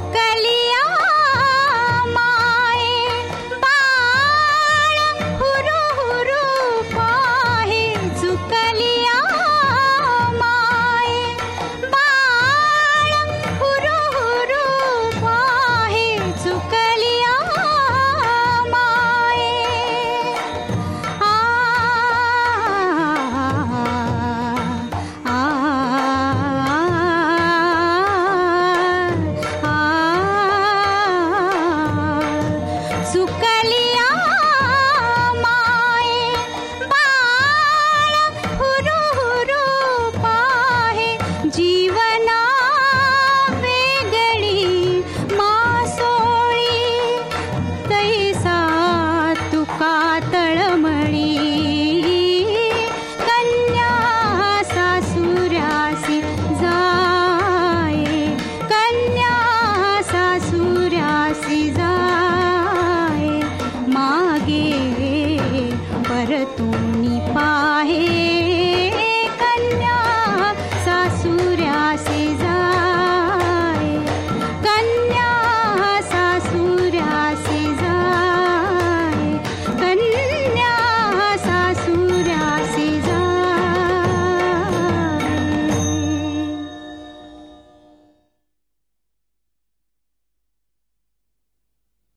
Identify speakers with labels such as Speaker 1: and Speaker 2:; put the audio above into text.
Speaker 1: ಯುಕಲಿ तू